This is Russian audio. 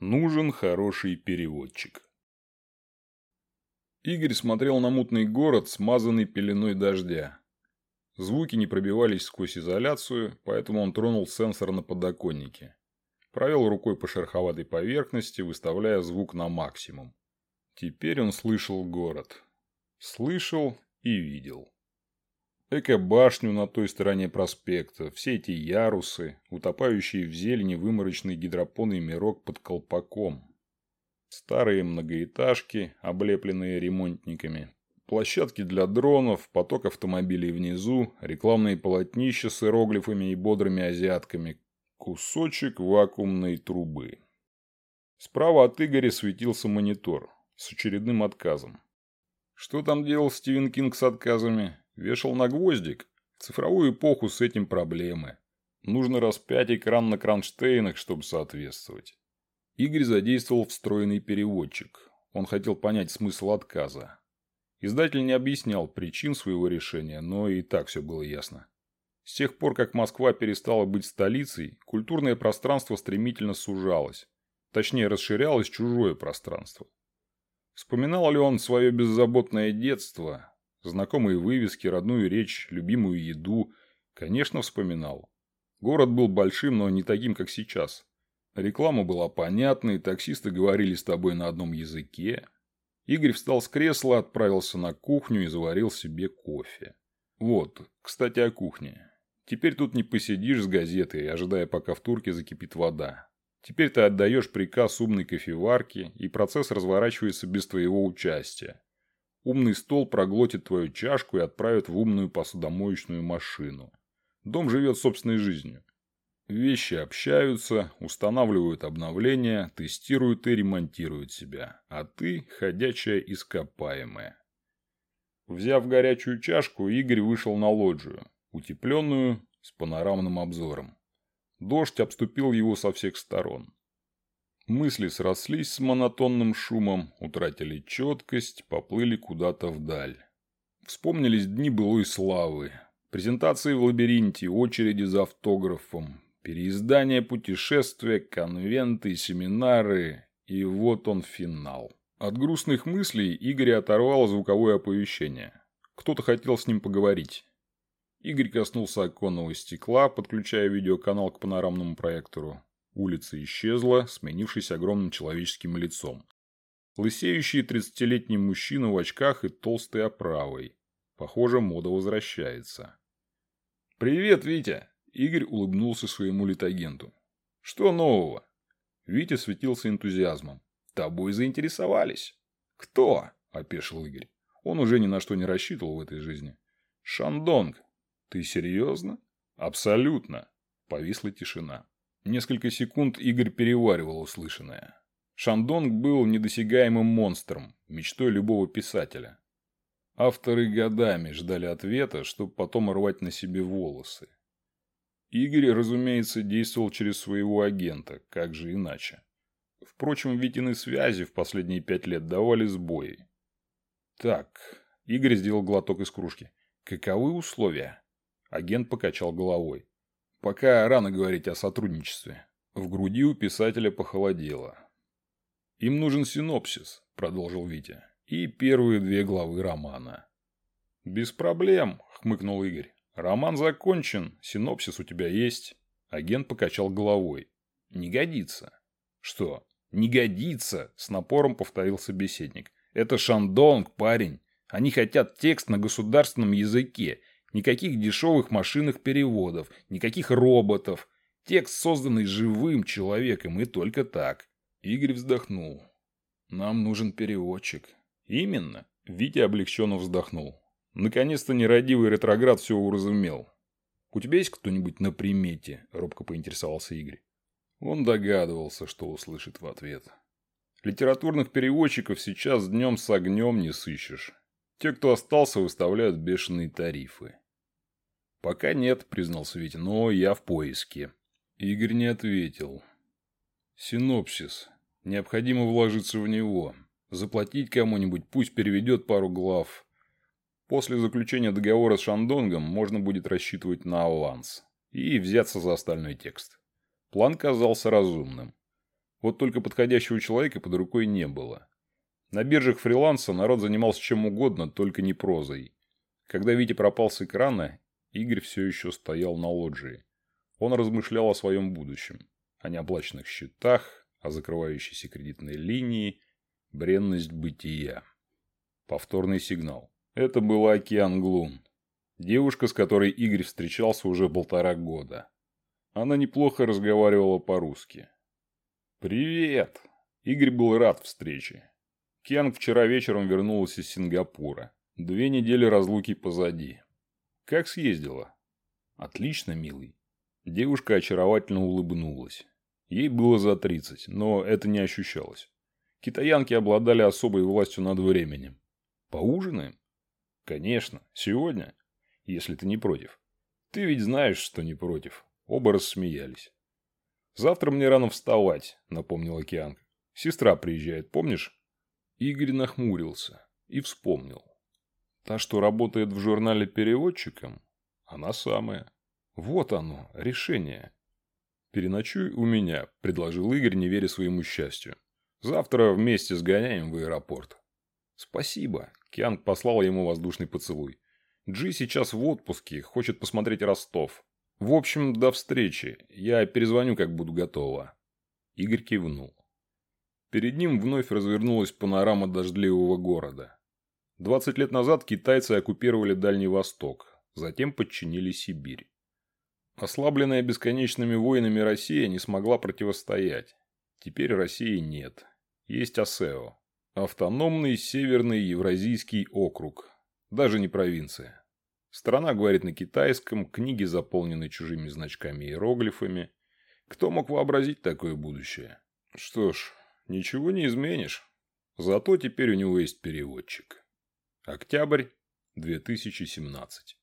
Нужен хороший переводчик. Игорь смотрел на мутный город, смазанный пеленой дождя. Звуки не пробивались сквозь изоляцию, поэтому он тронул сенсор на подоконнике. Провел рукой по шероховатой поверхности, выставляя звук на максимум. Теперь он слышал город. Слышал и видел. Эко-башню на той стороне проспекта, все эти ярусы, утопающие в зелени выморочный гидропонный мирок под колпаком. Старые многоэтажки, облепленные ремонтниками. Площадки для дронов, поток автомобилей внизу, рекламные полотнища с иероглифами и бодрыми азиатками. Кусочек вакуумной трубы. Справа от Игоря светился монитор с очередным отказом. Что там делал Стивен Кинг с отказами? Вешал на гвоздик. В цифровую эпоху с этим проблемы. Нужно распять экран на кронштейнах, чтобы соответствовать. Игорь задействовал встроенный переводчик. Он хотел понять смысл отказа. Издатель не объяснял причин своего решения, но и так все было ясно. С тех пор, как Москва перестала быть столицей, культурное пространство стремительно сужалось. Точнее, расширялось чужое пространство. Вспоминал ли он свое беззаботное детство, Знакомые вывески, родную речь, любимую еду. Конечно, вспоминал. Город был большим, но не таким, как сейчас. Реклама была понятной, таксисты говорили с тобой на одном языке. Игорь встал с кресла, отправился на кухню и заварил себе кофе. Вот, кстати, о кухне. Теперь тут не посидишь с газетой, ожидая, пока в турке закипит вода. Теперь ты отдаешь приказ умной кофеварке, и процесс разворачивается без твоего участия. Умный стол проглотит твою чашку и отправит в умную посудомоечную машину. Дом живет собственной жизнью. Вещи общаются, устанавливают обновления, тестируют и ремонтируют себя. А ты – ходячая ископаемая. Взяв горячую чашку, Игорь вышел на лоджию, утепленную, с панорамным обзором. Дождь обступил его со всех сторон. Мысли срослись с монотонным шумом, утратили четкость, поплыли куда-то вдаль. Вспомнились дни былой славы. Презентации в лабиринте, очереди за автографом, переиздание путешествия, конвенты, семинары. И вот он финал. От грустных мыслей Игорь оторвал звуковое оповещение. Кто-то хотел с ним поговорить. Игорь коснулся оконного стекла, подключая видеоканал к панорамному проектору. Улица исчезла, сменившись огромным человеческим лицом. Лысеющий тридцатилетний мужчина в очках и толстой оправой. Похоже, мода возвращается. «Привет, Витя!» Игорь улыбнулся своему литагенту. «Что нового?» Витя светился энтузиазмом. «Тобой заинтересовались». «Кто?» – опешил Игорь. Он уже ни на что не рассчитывал в этой жизни. «Шандонг». «Ты серьезно?» «Абсолютно». Повисла тишина. Несколько секунд Игорь переваривал услышанное. Шандонг был недосягаемым монстром, мечтой любого писателя. Авторы годами ждали ответа, чтобы потом рвать на себе волосы. Игорь, разумеется, действовал через своего агента, как же иначе. Впрочем, Витины связи в последние пять лет давали сбои. Так, Игорь сделал глоток из кружки. Каковы условия? Агент покачал головой. Пока рано говорить о сотрудничестве. В груди у писателя похолодело. «Им нужен синопсис», – продолжил Витя, – «и первые две главы романа». «Без проблем», – хмыкнул Игорь. «Роман закончен, синопсис у тебя есть». Агент покачал головой. «Не годится». «Что?» «Не годится», – с напором повторил собеседник. «Это Шандонг, парень. Они хотят текст на государственном языке Никаких дешевых машинных переводов, никаких роботов. Текст, созданный живым человеком, и только так. Игорь вздохнул. Нам нужен переводчик. Именно. Витя облегченно вздохнул. Наконец-то нерадивый ретроград все уразумел. «У тебя есть кто-нибудь на примете?» – робко поинтересовался Игорь. Он догадывался, что услышит в ответ. Литературных переводчиков сейчас днем с огнем не сыщешь. Те, кто остался, выставляют бешеные тарифы. «Пока нет», — признался Витя, — «но я в поиске». Игорь не ответил. «Синопсис. Необходимо вложиться в него. Заплатить кому-нибудь, пусть переведет пару глав. После заключения договора с Шандонгом можно будет рассчитывать на аванс. И взяться за остальной текст». План казался разумным. Вот только подходящего человека под рукой не было. На биржах фриланса народ занимался чем угодно, только не прозой. Когда Витя пропал с экрана, Игорь все еще стоял на лоджии. Он размышлял о своем будущем, о неоплаченных счетах, о закрывающейся кредитной линии, бренность бытия. Повторный сигнал. Это была Океан Глун. Девушка, с которой Игорь встречался уже полтора года. Она неплохо разговаривала по-русски. «Привет!» Игорь был рад встрече. Кенг вчера вечером вернулась из Сингапура. Две недели разлуки позади. Как съездила? Отлично, милый. Девушка очаровательно улыбнулась. Ей было за 30, но это не ощущалось. Китаянки обладали особой властью над временем. Поужинаем? Конечно, сегодня, если ты не против. Ты ведь знаешь, что не против. Оба рассмеялись. Завтра мне рано вставать, напомнил Океанка. Сестра приезжает, помнишь? Игорь нахмурился и вспомнил. Та, что работает в журнале переводчиком, она самая. Вот оно, решение. «Переночуй у меня», – предложил Игорь, не веря своему счастью. «Завтра вместе сгоняем в аэропорт». «Спасибо», – Кианг послал ему воздушный поцелуй. «Джи сейчас в отпуске, хочет посмотреть Ростов. В общем, до встречи. Я перезвоню, как буду готова». Игорь кивнул. Перед ним вновь развернулась панорама дождливого города. 20 лет назад китайцы оккупировали Дальний Восток, затем подчинили Сибирь. Ослабленная бесконечными войнами Россия не смогла противостоять. Теперь России нет. Есть АСЕО. Автономный Северный Евразийский округ. Даже не провинция. Страна говорит на китайском, книги заполнены чужими значками и иероглифами. Кто мог вообразить такое будущее? Что ж, ничего не изменишь. Зато теперь у него есть переводчик. Октябрь 2017